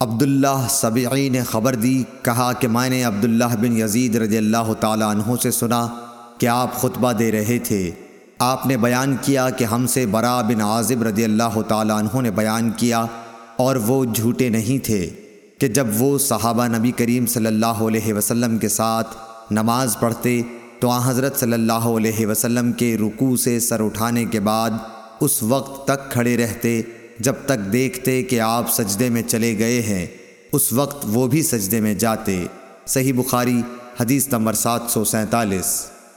عبداللہ سبعی نے خبر دی، کہا کہ میں نے عبداللہ بن یزید رضی اللہ تعالیٰ عنہ سے سنا کہ آپ خطبہ دے رہے تھے۔ آپ نے بیان کیا کہ ہم سے برا بن عازب رضی اللہ تعالیٰ عنہ نے بیان کیا اور وہ جھوٹے نہیں تھے کہ جب وہ صحابہ نبی کریم صلی اللہ علیہ وسلم کے ساتھ نماز پڑھتے تو آن حضرت صلی اللہ علیہ وسلم کے رکوع سے سر اٹھانے کے بعد اس وقت تک کھڑے رہتے جب تک دیکھتے کہ آپ سجدے میں چلے گئے ہیں، اس وقت وہ بھی سجدے میں جاتے۔ صحیح بخاری، حدیث نمبر سات سو سینتالیس۔